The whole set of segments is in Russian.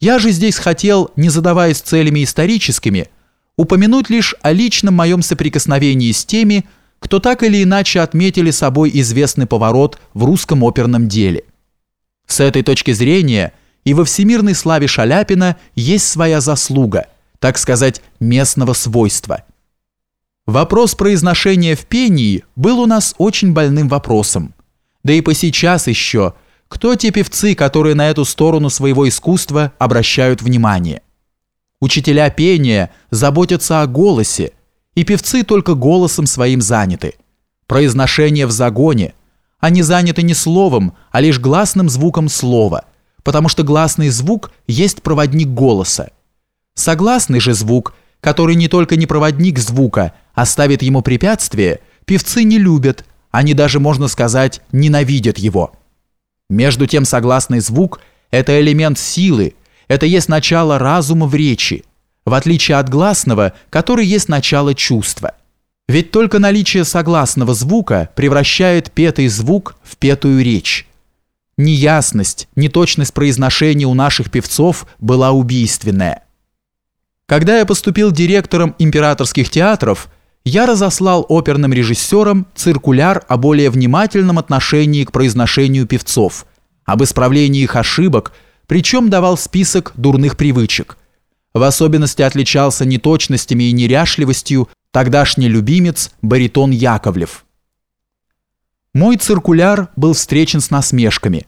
Я же здесь хотел, не задаваясь целями историческими, упомянуть лишь о личном моем соприкосновении с теми, кто так или иначе отметили собой известный поворот в русском оперном деле. С этой точки зрения и во всемирной славе Шаляпина есть своя заслуга, так сказать, местного свойства. Вопрос произношения в пении был у нас очень больным вопросом. Да и по сейчас еще – кто те певцы, которые на эту сторону своего искусства обращают внимание? Учителя пения заботятся о голосе, и певцы только голосом своим заняты. Произношение в загоне. Они заняты не словом, а лишь гласным звуком слова, потому что гласный звук есть проводник голоса. Согласный же звук, который не только не проводник звука, а ставит ему препятствие, певцы не любят, они даже, можно сказать, ненавидят его. Между тем согласный звук – это элемент силы, это есть начало разума в речи, в отличие от гласного, который есть начало чувства. Ведь только наличие согласного звука превращает петый звук в петую речь. Неясность, неточность произношения у наших певцов была убийственная. Когда я поступил директором императорских театров, я разослал оперным режиссерам циркуляр о более внимательном отношении к произношению певцов, об исправлении их ошибок, причем давал список дурных привычек. В особенности отличался неточностями и неряшливостью тогдашний любимец баритон Яковлев. Мой циркуляр был встречен с насмешками.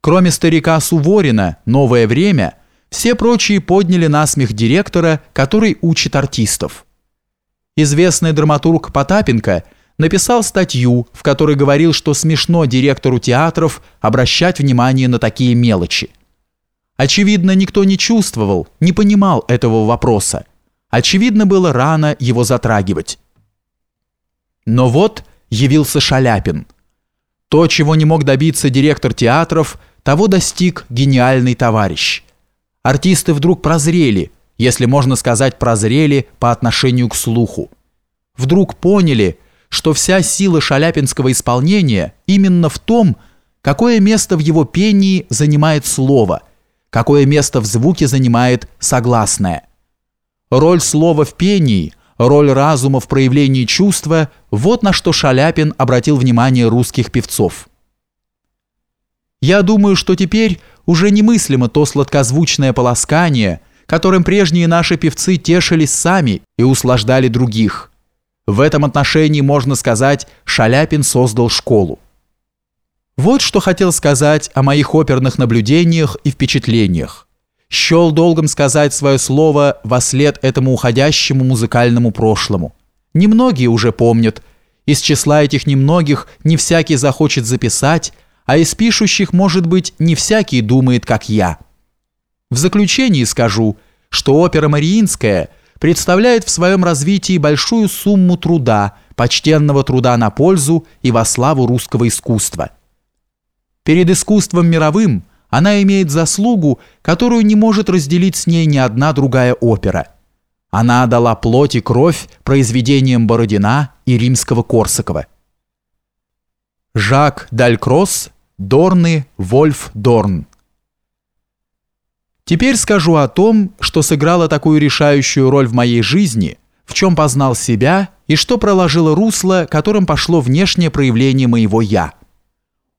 Кроме старика Суворина «Новое время», все прочие подняли насмех директора, который учит артистов. Известный драматург Потапенко написал статью, в которой говорил, что смешно директору театров обращать внимание на такие мелочи. Очевидно, никто не чувствовал, не понимал этого вопроса. Очевидно, было рано его затрагивать. Но вот явился Шаляпин. То, чего не мог добиться директор театров, того достиг гениальный товарищ. Артисты вдруг прозрели – если можно сказать, прозрели по отношению к слуху. Вдруг поняли, что вся сила шаляпинского исполнения именно в том, какое место в его пении занимает слово, какое место в звуке занимает согласное. Роль слова в пении, роль разума в проявлении чувства – вот на что Шаляпин обратил внимание русских певцов. Я думаю, что теперь уже немыслимо то сладкозвучное полоскание – которым прежние наши певцы тешились сами и услаждали других. В этом отношении, можно сказать, Шаляпин создал школу. Вот что хотел сказать о моих оперных наблюдениях и впечатлениях. Щел долгом сказать свое слово во след этому уходящему музыкальному прошлому. Немногие уже помнят. Из числа этих немногих не всякий захочет записать, а из пишущих, может быть, не всякий думает, как я. В заключении скажу, что опера «Мариинская» представляет в своем развитии большую сумму труда, почтенного труда на пользу и во славу русского искусства. Перед искусством мировым она имеет заслугу, которую не может разделить с ней ни одна другая опера. Она дала плоть и кровь произведениям Бородина и Римского-Корсакова. Жак Далькросс, Дорны, Вольф Дорн Теперь скажу о том, что сыграло такую решающую роль в моей жизни, в чем познал себя и что проложило русло, которым пошло внешнее проявление моего «я».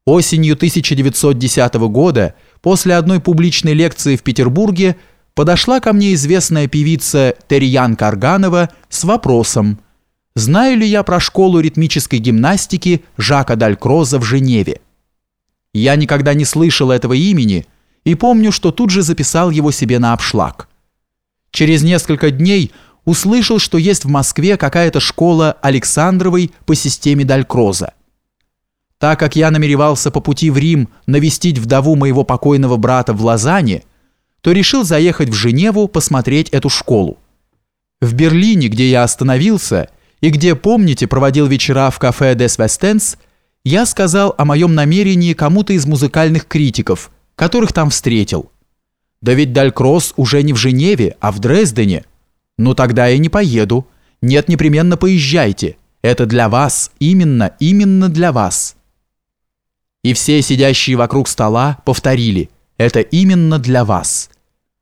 Осенью 1910 года, после одной публичной лекции в Петербурге, подошла ко мне известная певица Терьян Карганова с вопросом «Знаю ли я про школу ритмической гимнастики Жака Далькроза в Женеве?» Я никогда не слышал этого имени – и помню, что тут же записал его себе на обшлаг. Через несколько дней услышал, что есть в Москве какая-то школа Александровой по системе Далькроза. Так как я намеревался по пути в Рим навестить вдову моего покойного брата в Лозанне, то решил заехать в Женеву посмотреть эту школу. В Берлине, где я остановился, и где, помните, проводил вечера в кафе «Дес Вестенс», я сказал о моем намерении кому-то из музыкальных критиков – которых там встретил. Да ведь Далькросс уже не в Женеве, а в Дрездене. Ну тогда я не поеду. Нет, непременно поезжайте. Это для вас, именно, именно для вас. И все сидящие вокруг стола повторили. Это именно для вас.